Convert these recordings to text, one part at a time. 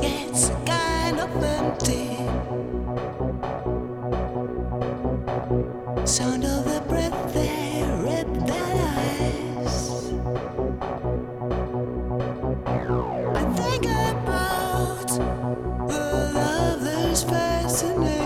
gets kind of empty. Sound of the breath they rip their eyes. I think about the love that's fascinating.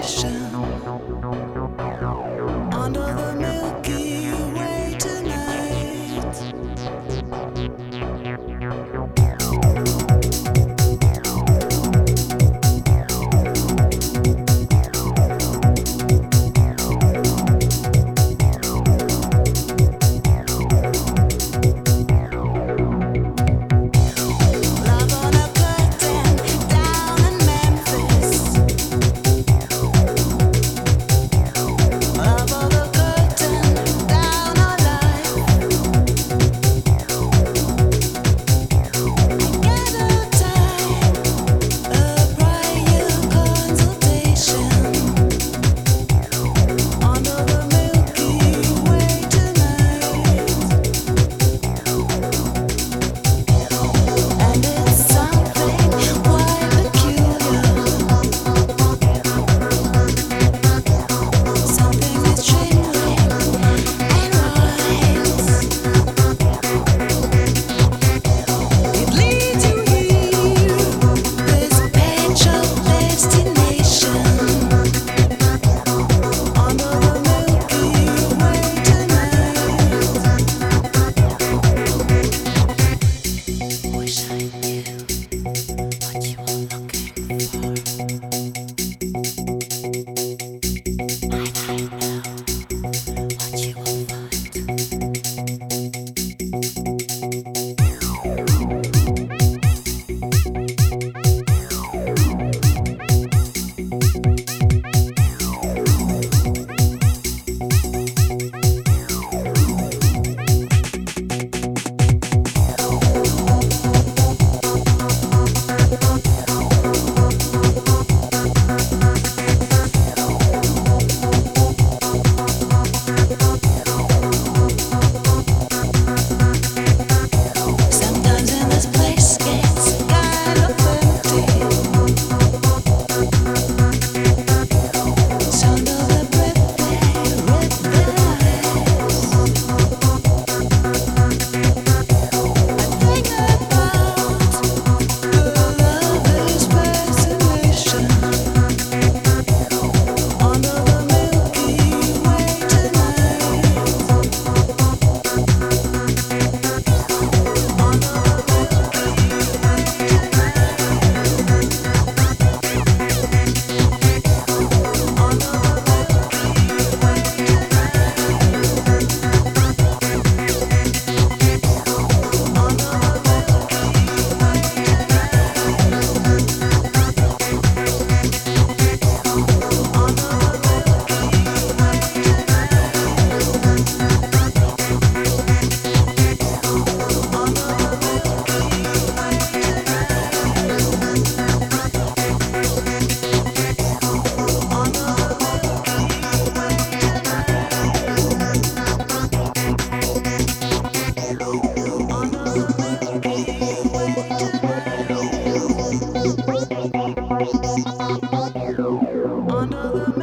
Under the